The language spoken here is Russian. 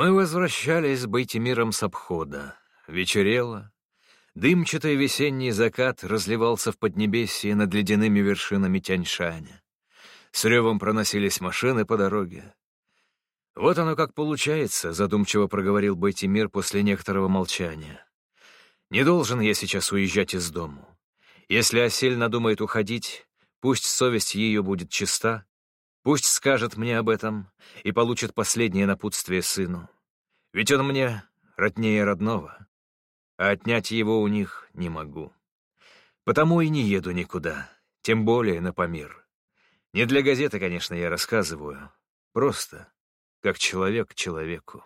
Мы возвращались с Байтимиром с обхода. Вечерело. Дымчатый весенний закат разливался в поднебесье над ледяными вершинами Тяньшаня. С ревом проносились машины по дороге. «Вот оно как получается», — задумчиво проговорил Байтимир после некоторого молчания. «Не должен я сейчас уезжать из дому. Если Осель надумает уходить, пусть совесть ее будет чиста, пусть скажет мне об этом и получит последнее напутствие сыну. Ведь он мне роднее родного, а отнять его у них не могу. Потому и не еду никуда, тем более на Памир. Не для газеты, конечно, я рассказываю, просто как человек человеку.